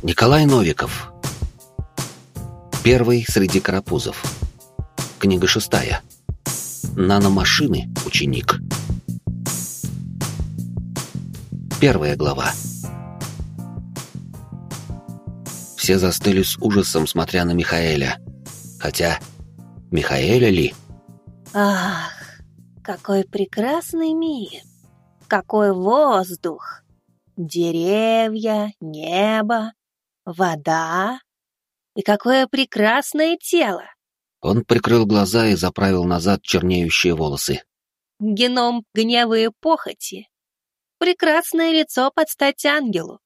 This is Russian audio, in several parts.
Николай Новиков. Первый среди карапузов. Книга шестая. Наномашины, ученик. Первая глава. Все застыли с ужасом, смотря на Михаэля. Хотя, Михаэля ли? Ах, какой прекрасный мир! Какой воздух! Деревья, небо, вода и какое прекрасное тело! Он прикрыл глаза и заправил назад чернеющие волосы. Геном гнева и похоти. Прекрасное лицо под стать ангелу.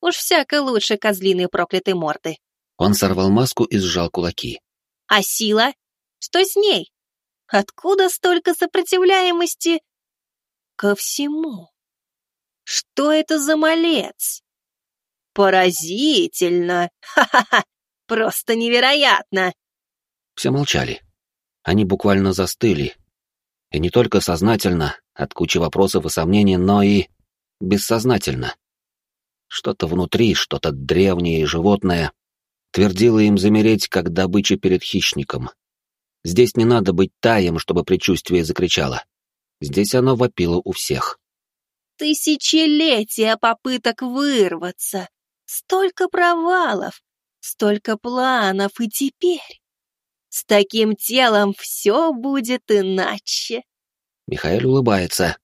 Уж всяко лучше козлиной проклятой морды. Он сорвал маску и сжал кулаки. А сила? Что с ней? Откуда столько сопротивляемости ко всему? Что это за малец? Поразительно! Ха-ха-ха! Просто невероятно! Все молчали. Они буквально застыли. И не только сознательно, от кучи вопросов и сомнений, но и бессознательно. Что-то внутри, что-то древнее и животное, твердило им замереть, как добыча перед хищником. Здесь не надо быть таем, чтобы предчувствие закричало. Здесь оно вопило у всех. Тысячелетия попыток вырваться, столько провалов, столько планов, и теперь с таким телом все будет иначе. Михаил улыбается.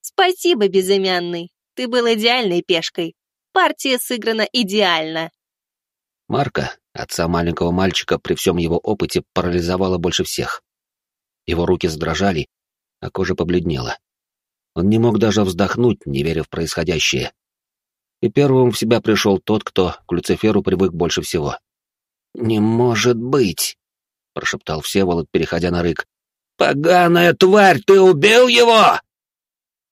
Спасибо, безымянный. Ты был идеальной пешкой. Партия сыграна идеально. Марка, отца маленького мальчика, при всем его опыте парализовала больше всех. Его руки задрожали, а кожа побледнела. Он не мог даже вздохнуть, не веря в происходящее. И первым в себя пришел тот, кто к Люциферу привык больше всего. «Не может быть!» — прошептал Всеволод, переходя на рык. «Поганая тварь, ты убил его!»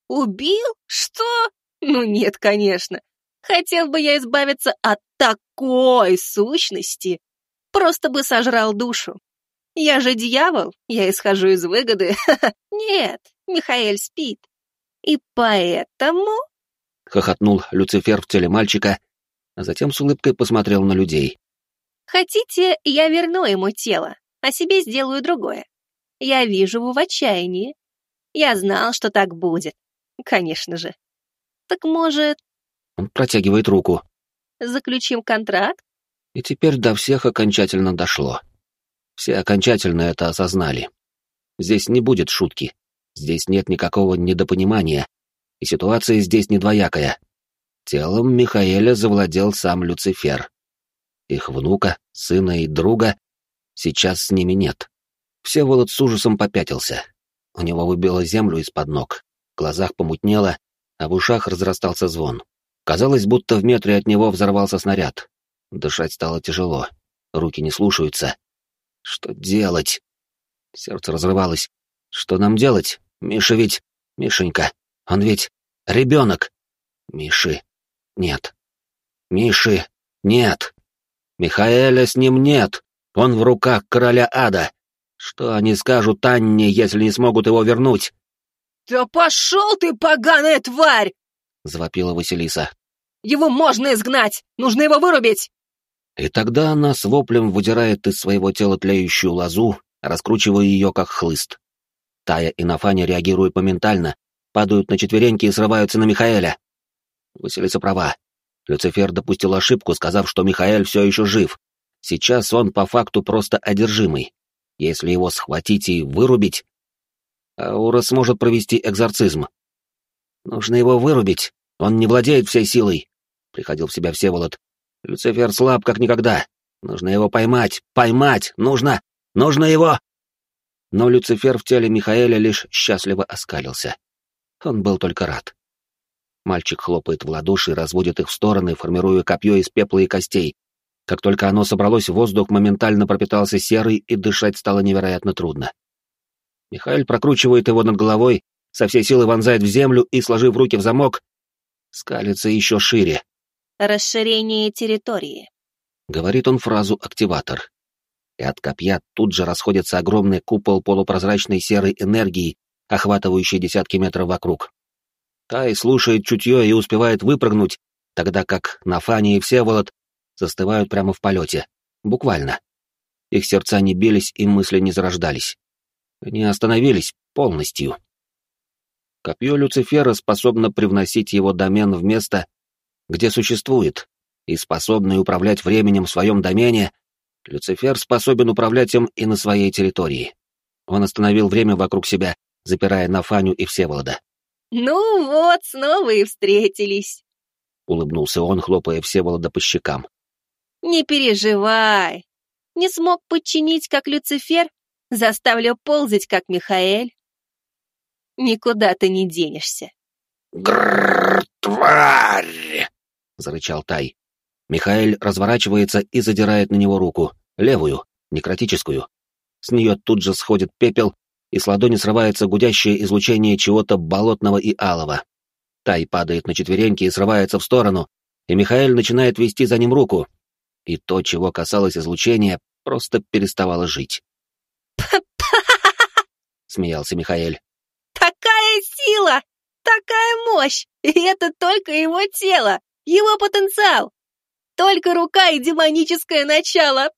«Убил? Что? Ну нет, конечно. Хотел бы я избавиться от такой сущности, просто бы сожрал душу. Я же дьявол, я исхожу из выгоды. Нет, Михаэль спит. И поэтому...» Хохотнул Люцифер в теле мальчика, а затем с улыбкой посмотрел на людей. «Хотите, я верну ему тело, а себе сделаю другое. Я вижу его в отчаянии. Я знал, что так будет. Конечно же. Так может...» Он протягивает руку. «Заключим контракт?» И теперь до всех окончательно дошло. Все окончательно это осознали. Здесь не будет шутки. Здесь нет никакого недопонимания, и ситуация здесь не двоякая. Телом Михаэля завладел сам Люцифер. Их внука, сына и друга сейчас с ними нет. Всеволод с ужасом попятился. У него выбило землю из-под ног, в глазах помутнело, а в ушах разрастался звон. Казалось, будто в метре от него взорвался снаряд. Дышать стало тяжело, руки не слушаются. Что делать? Сердце разрывалось. Что нам делать? Миша ведь... Мишенька, он ведь... Ребенок. Миши. Нет. Миши. Нет. Михаэля с ним нет. Он в руках короля ада. Что они скажут Анне, если не смогут его вернуть? «Да пошел ты, поганая тварь!» — завопила Василиса. «Его можно изгнать! Нужно его вырубить!» И тогда она с воплем выдирает из своего тела тлеющую лозу, раскручивая ее как хлыст. Тая и Нафаня реагируют моментально, падают на четвереньки и срываются на Михаэля. Василиса права. Люцифер допустил ошибку, сказав, что Михаэль все еще жив. Сейчас он по факту просто одержимый. Если его схватить и вырубить, Аура сможет провести экзорцизм. Нужно его вырубить, он не владеет всей силой, — приходил в себя Всеволод. Люцифер слаб как никогда. Нужно его поймать, поймать, нужно, нужно его но Люцифер в теле Михаэля лишь счастливо оскалился. Он был только рад. Мальчик хлопает в ладоши разводит их в стороны, формируя копье из пепла и костей. Как только оно собралось, воздух моментально пропитался серой, и дышать стало невероятно трудно. Михаил прокручивает его над головой, со всей силы вонзает в землю и, сложив руки в замок, скалится еще шире. «Расширение территории», — говорит он фразу «активатор» и от копья тут же расходится огромный купол полупрозрачной серой энергии, охватывающий десятки метров вокруг. Тай слушает чутье и успевает выпрыгнуть, тогда как Нафани и Всеволод застывают прямо в полете. Буквально. Их сердца не бились и мысли не зарождались. Они остановились полностью. Копье Люцифера способно привносить его домен в место, где существует, и способный управлять временем в своем домене, Люцифер способен управлять им и на своей территории. Он остановил время вокруг себя, запирая Нафаню и Всеволода. «Ну вот, снова и встретились», — улыбнулся он, хлопая Всеволода по щекам. «Не переживай. Не смог подчинить, как Люцифер, заставлю ползать, как Михаэль. Никуда ты не денешься». «Грррр, тварь!» — зарычал Тай. Михаэль разворачивается и задирает на него руку, левую, некротическую. С нее тут же сходит пепел, и с ладони срывается гудящее излучение чего-то болотного и алого. Тай падает на четвереньки и срывается в сторону, и Михаэль начинает вести за ним руку. И то, чего касалось излучения, просто переставало жить. смеялся Михаэль. «Такая сила! Такая мощь! И это только его тело, его потенциал! Только рука и демоническое начало!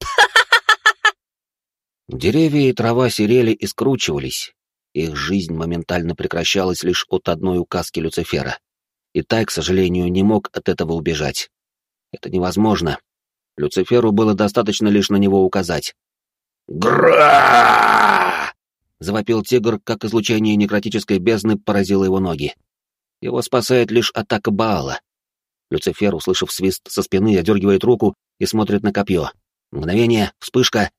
Деревья и трава серели и скручивались. Их жизнь моментально прекращалась лишь от одной указки Люцифера. И Тай, к сожалению, не мог от этого убежать. Это невозможно. Люциферу было достаточно лишь на него указать. «Гра!» — завопил тигр, как излучение некротической бездны поразило его ноги. Его спасает лишь атака Баала. Люцифер, услышав свист со спины, одергивает руку и смотрит на копье. Мгновение, вспышка,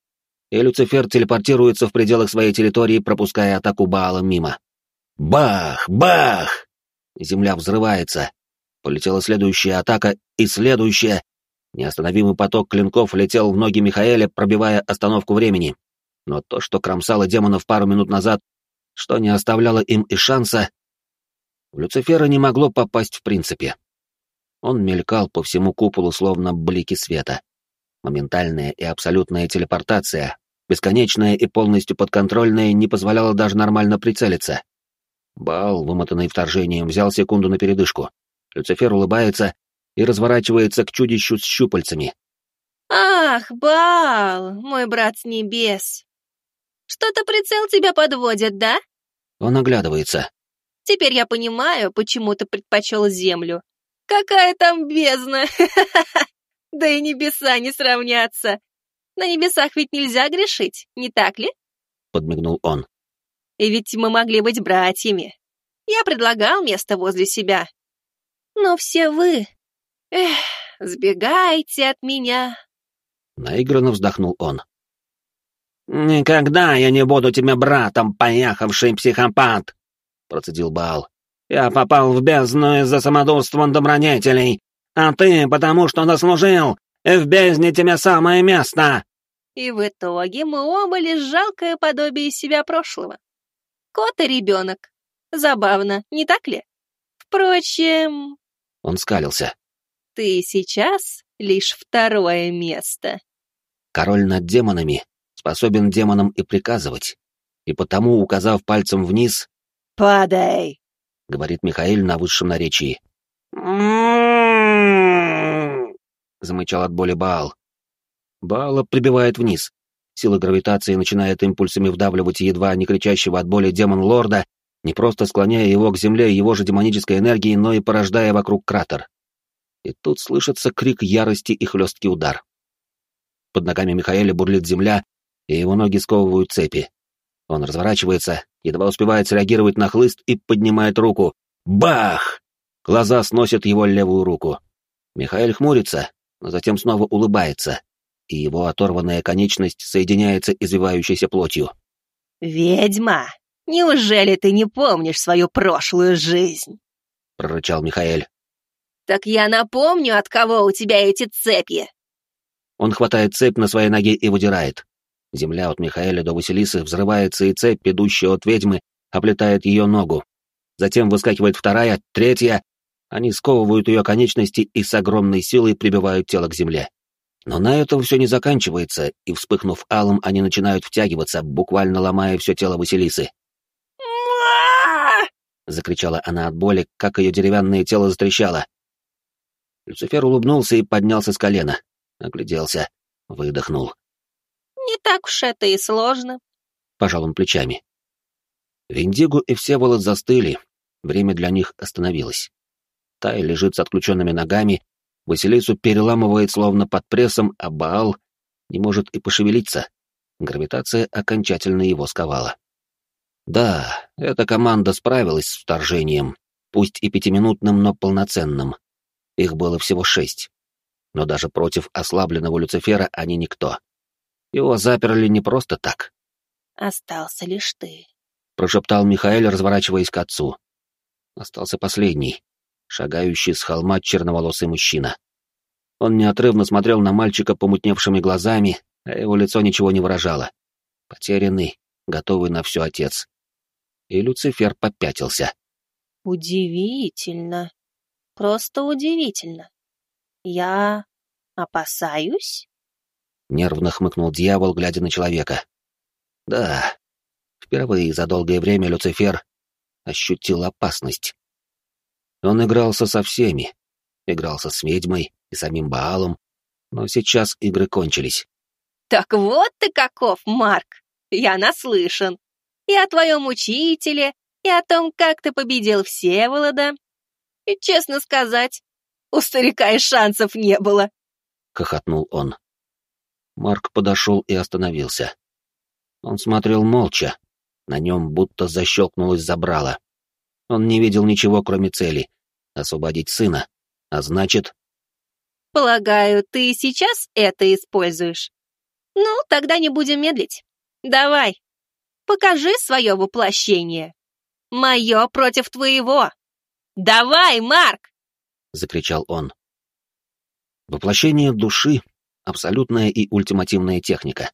и Люцифер телепортируется в пределах своей территории, пропуская атаку Баала мимо. Бах! Бах! Земля взрывается. Полетела следующая атака и следующая. Неостановимый поток клинков летел в ноги Михаэля, пробивая остановку времени. Но то, что кромсало демонов пару минут назад, что не оставляло им и шанса, в Люцифера не могло попасть в принципе. Он мелькал по всему куполу, словно блики света. Моментальная и абсолютная телепортация, бесконечная и полностью подконтрольная, не позволяла даже нормально прицелиться. Бал, вымотанный вторжением, взял секунду на передышку. Люцифер улыбается и разворачивается к чудищу с щупальцами. «Ах, Бал, мой брат с небес! Что-то прицел тебя подводит, да?» Он оглядывается. «Теперь я понимаю, почему ты предпочел землю. Какая там бездна! Да и небеса не сравнятся. На небесах ведь нельзя грешить, не так ли? Подмигнул он. И ведь мы могли быть братьями. Я предлагал место возле себя. Но все вы... Эх, сбегайте от меня. Наигранно вздохнул он. «Никогда я не буду тебе братом, поехавший психопат!» Процедил Баал. «Я попал в бездну из-за самодурства добродетелей, а ты потому что заслужил, и в бездне тебе самое место!» И в итоге мы оба лишь жалкое подобие себя прошлого. Кот и ребенок. Забавно, не так ли? Впрочем... Он скалился. Ты сейчас лишь второе место. Король над демонами способен демонам и приказывать. И потому, указав пальцем вниз... «Падай!» — говорит Михаил на высшем наречии. Замычал от боли Баал. Баала прибивает вниз. Сила гравитации начинает импульсами вдавливать едва не кричащего от боли демон-лорда, не просто склоняя его к земле его же демонической энергией, но и порождая вокруг кратер. И тут слышится крик ярости и хлесткий удар. Под ногами Михаэля бурлит земля, и его ноги сковывают цепи. Он разворачивается, едва успевает среагировать на хлыст и поднимает руку. Бах! Глаза сносят его левую руку. Михаил хмурится, затем снова улыбается, и его оторванная конечность соединяется извивающейся плотью. «Ведьма, неужели ты не помнишь свою прошлую жизнь?» — прорычал Михаил. «Так я напомню, от кого у тебя эти цепи!» Он хватает цепь на своей ноге и выдирает. Земля от Михаэля до Василисы взрывается, и цепь, идущая от ведьмы, облетает ее ногу. Затем выскакивает вторая, третья, они сковывают ее конечности и с огромной силой прибивают тело к земле. Но на этом все не заканчивается, и, вспыхнув алым, они начинают втягиваться, буквально ломая все тело Василисы. закричала она от боли, как ее деревянное тело затрещало. Люцифер улыбнулся и поднялся с колена. Огляделся, выдохнул. Не так уж это и сложно. Пожал он плечами. Виндиго и Всеволод застыли, время для них остановилось. Тай лежит с отключенными ногами, Василису переламывает словно под прессом, а Баал не может и пошевелиться. Гравитация окончательно его сковала. Да, эта команда справилась с вторжением, пусть и пятиминутным, но полноценным. Их было всего шесть. Но даже против ослабленного Люцифера они никто. Его заперли не просто так. «Остался лишь ты», — прошептал Михаил, разворачиваясь к отцу. Остался последний, шагающий с холма черноволосый мужчина. Он неотрывно смотрел на мальчика помутневшими глазами, а его лицо ничего не выражало. Потерянный, готовый на все отец. И Люцифер попятился. «Удивительно. Просто удивительно. Я опасаюсь?» Нервно хмыкнул дьявол, глядя на человека. Да, впервые за долгое время Люцифер ощутил опасность. Он игрался со всеми, игрался с ведьмой и самим Баалом, но сейчас игры кончились. «Так вот ты каков, Марк! Я наслышан. И о твоем учителе, и о том, как ты победил Всеволода. И, честно сказать, у старика и шансов не было!» — хохотнул он. Марк подошел и остановился. Он смотрел молча, на нем будто защелкнулось забрало. Он не видел ничего, кроме цели — освободить сына, а значит... «Полагаю, ты сейчас это используешь? Ну, тогда не будем медлить. Давай, покажи свое воплощение. Мое против твоего. Давай, Марк!» — закричал он. Воплощение души — абсолютная и ультимативная техника.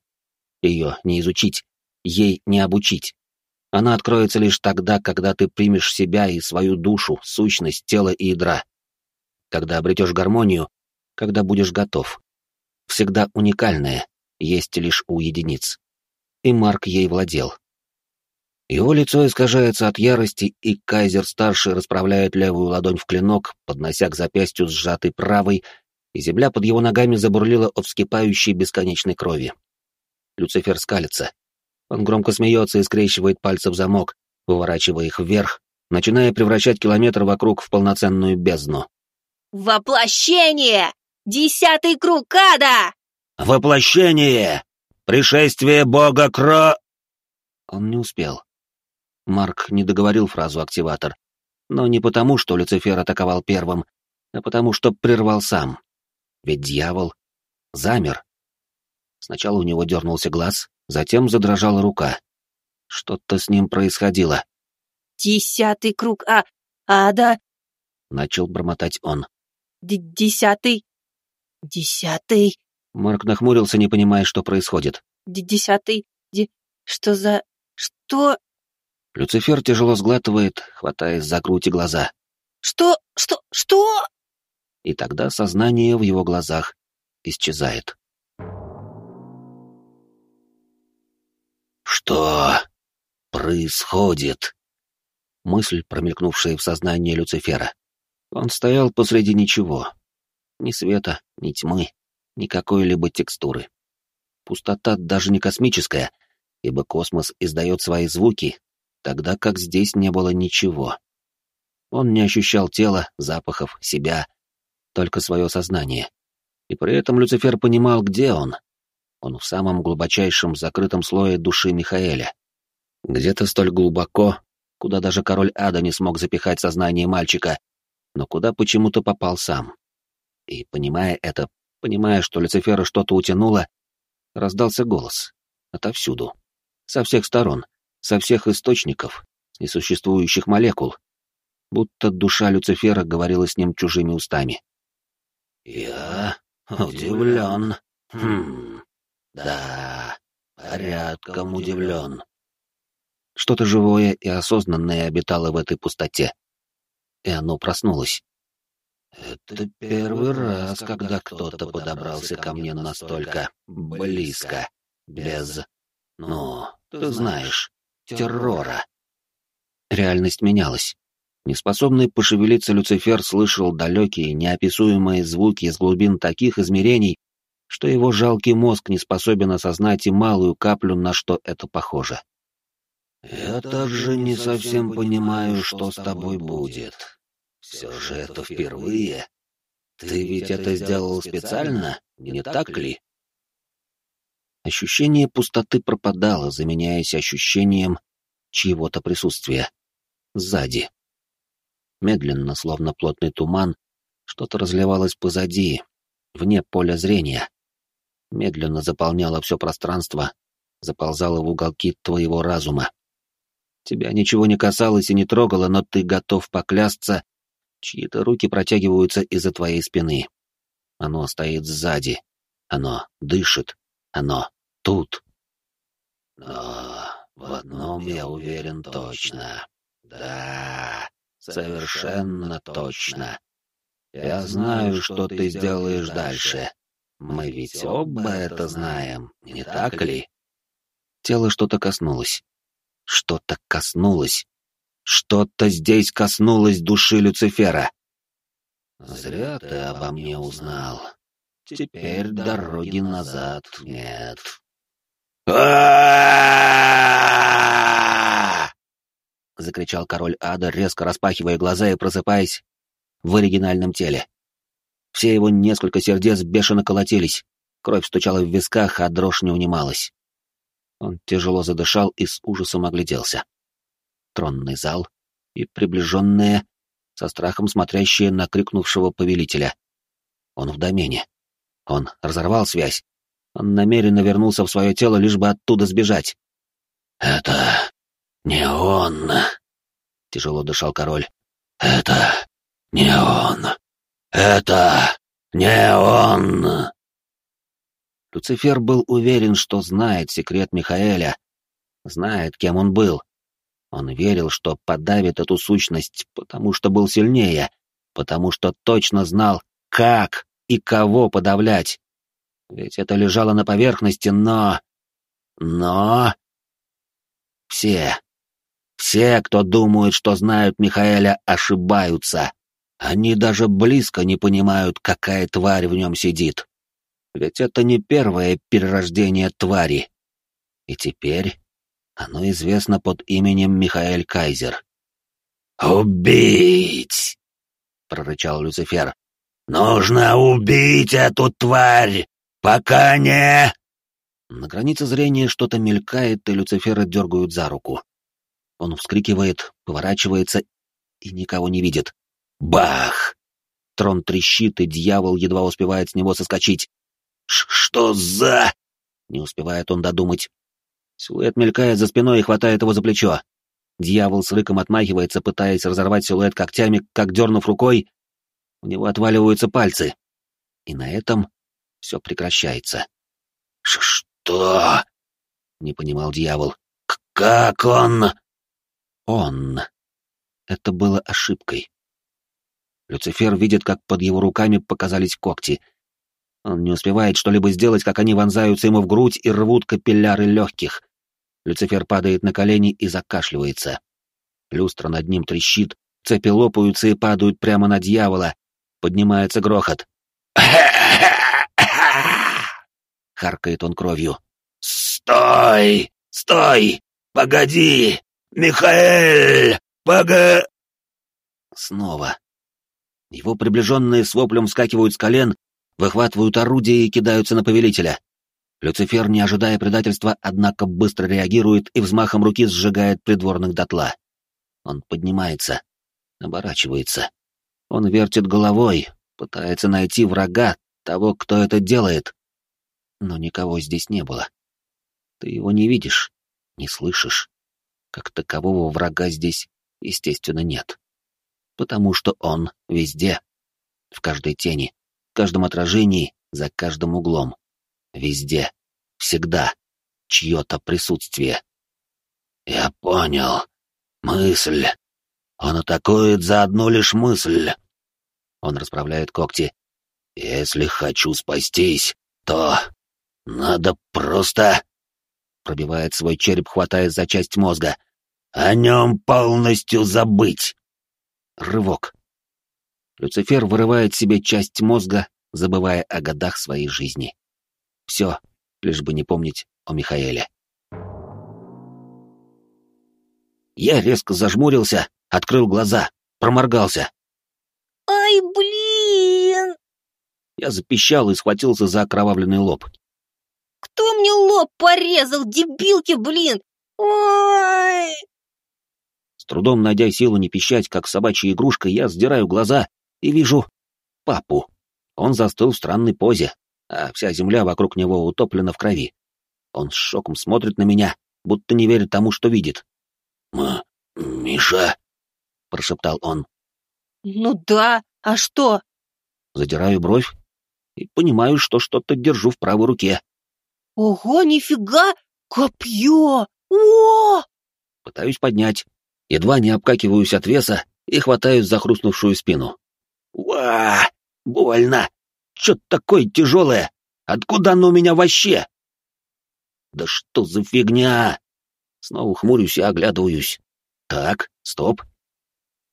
Ее не изучить, ей не обучить. Она откроется лишь тогда, когда ты примешь себя и свою душу, сущность, тело и ядра. Когда обретешь гармонию, когда будешь готов. Всегда уникальная, есть лишь у единиц. И Марк ей владел. Его лицо искажается от ярости, и Кайзер-старший расправляет левую ладонь в клинок, поднося к запястью сжатый правой, и земля под его ногами забурлила от вскипающей бесконечной крови. Люцифер скалится. Он громко смеется и скрещивает пальцы в замок, выворачивая их вверх, начиная превращать километр вокруг в полноценную бездну. «Воплощение! Десятый круг ада!» «Воплощение! Пришествие бога Кро...» Он не успел. Марк не договорил фразу «активатор», но не потому, что Люцифер атаковал первым, а потому, что прервал сам. Ведь дьявол замер, Сначала у него дернулся глаз, затем задрожала рука. Что-то с ним происходило. «Десятый круг а... ада!» — начал бормотать он. Д «Десятый... десятый...» Марк нахмурился, не понимая, что происходит. Д «Десятый... Ди... что за... что...» Люцифер тяжело сглатывает, хватаясь за грудь и глаза. «Что... что... что...» И тогда сознание в его глазах исчезает. «Что происходит?» Мысль, промелькнувшая в сознании Люцифера. Он стоял посреди ничего. Ни света, ни тьмы, ни какой-либо текстуры. Пустота даже не космическая, ибо космос издает свои звуки, тогда как здесь не было ничего. Он не ощущал тела, запахов, себя, только свое сознание. И при этом Люцифер понимал, где он, он в самом глубочайшем закрытом слое души Михаэля. Где-то столь глубоко, куда даже король ада не смог запихать сознание мальчика, но куда почему-то попал сам. И, понимая это, понимая, что Люцифера что-то утянуло, раздался голос. Отовсюду. Со всех сторон, со всех источников, с несуществующих молекул. Будто душа Люцифера говорила с ним чужими устами. «Я удивлен. Хм. Да, порядком удивлен. Что-то живое и осознанное обитало в этой пустоте. И оно проснулось. Это первый раз, когда кто-то подобрался ко мне настолько близко, без, ну, ты знаешь, террора. Реальность менялась. Неспособный пошевелиться Люцифер слышал далекие, неописуемые звуки из глубин таких измерений, что его жалкий мозг не способен осознать и малую каплю, на что это похоже. «Я также не совсем понимаю, что с тобой будет. Все же это впервые. Ты ведь это сделал специально, не так ли?» Ощущение пустоты пропадало, заменяясь ощущением чьего-то присутствия. Сзади. Медленно, словно плотный туман, что-то разливалось позади, вне поля зрения. Медленно заполняло все пространство, заползало в уголки твоего разума. Тебя ничего не касалось и не трогало, но ты готов поклясться, чьи-то руки протягиваются из-за твоей спины. Оно стоит сзади. Оно дышит. Оно тут. Но в одном я уверен точно. Да, совершенно точно. Я знаю, что ты сделаешь дальше. Мы ведь оба это знаем, не так ли? Тело что-то коснулось. Что-то коснулось. Что-то здесь коснулось души Люцифера. Зря ты обо мне узнал. Теперь дороги назад нет. закричал король ада, резко распахивая глаза и просыпаясь в оригинальном теле. Все его несколько сердец бешено колотились, кровь стучала в висках, а дрожь не унималась. Он тяжело задышал и с ужасом огляделся. Тронный зал и приближенные, со страхом смотрящие на крикнувшего повелителя. Он в домене. Он разорвал связь. Он намеренно вернулся в свое тело, лишь бы оттуда сбежать. «Это не он!» — тяжело дышал король. «Это не он! Это не он!» Люцифер был уверен, что знает секрет Михаэля, знает, кем он был. Он верил, что подавит эту сущность, потому что был сильнее, потому что точно знал, как и кого подавлять. Ведь это лежало на поверхности, но... Но... Все, все, кто думают, что знают Михаэля, ошибаются. Они даже близко не понимают, какая тварь в нем сидит. Ведь это не первое перерождение твари. И теперь оно известно под именем Михаэль Кайзер. «Убить!» — прорычал Люцифер. «Нужно убить эту тварь, пока не...» На границе зрения что-то мелькает, и Люцифера дергают за руку. Он вскрикивает, поворачивается и никого не видит. Бах! Трон трещит, и дьявол едва успевает с него соскочить. «Что за...» Не успевает он додумать. Силуэт мелькает за спиной и хватает его за плечо. Дьявол с рыком отмахивается, пытаясь разорвать силуэт когтями, как дернув рукой. У него отваливаются пальцы. И на этом все прекращается. «Что?» — не понимал дьявол. «Как он?» «Он». Это было ошибкой. Люцифер видит, как под его руками показались когти. Он не успевает что-либо сделать, как они вонзаются ему в грудь и рвут капилляры легких. Люцифер падает на колени и закашливается. Люстра над ним трещит, цепи лопаются и падают прямо на дьявола. Поднимается грохот. Харкает он кровью. «Стой! Стой! Погоди! Михаэль! Пога...» Снова. Его приближенные с воплем вскакивают с колен, выхватывают орудие и кидаются на повелителя. Люцифер, не ожидая предательства, однако быстро реагирует и взмахом руки сжигает придворных дотла. Он поднимается, оборачивается. Он вертит головой, пытается найти врага, того, кто это делает но никого здесь не было. Ты его не видишь, не слышишь. Как такового врага здесь, естественно, нет. Потому что он везде. В каждой тени, в каждом отражении, за каждым углом. Везде. Всегда. Чье-то присутствие. Я понял. Мысль. Он атакует за одну лишь мысль. Он расправляет когти. Если хочу спастись, то надо просто... Пробивает свой череп, хватаясь за часть мозга. О нем полностью забыть. Рывок. Люцифер вырывает себе часть мозга, забывая о годах своей жизни. все, лишь бы не помнить о Михаэле. Я резко зажмурился, открыл глаза, проморгался. «Ай, блин!» Я запищал и схватился за окровавленный лоб. «Кто мне лоб порезал, дебилки, блин? Ой!» Трудом найдя силу не пищать, как собачья игрушка, я сдираю глаза и вижу папу. Он застыл в странной позе, а вся земля вокруг него утоплена в крови. Он с шоком смотрит на меня, будто не верит тому, что видит. «М... Миша?» — прошептал он. «Ну да, а что?» Задираю бровь и понимаю, что что-то держу в правой руке. «Ого, нифига! Копье! О!» Пытаюсь поднять. Едва не обкакиваюсь от веса и хватаюсь за хрустнувшую спину. «Уа! Больно! Чё такое тяжелое? Откуда оно у меня вообще?» «Да что за фигня?» Снова хмурюсь и оглядываюсь. «Так, стоп».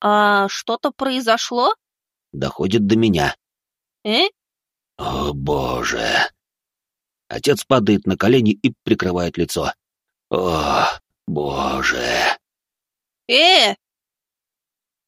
«А что-то произошло?» Доходит до меня. «Э?» «О, боже!» Отец падает на колени и прикрывает лицо. «О, боже!» «Э,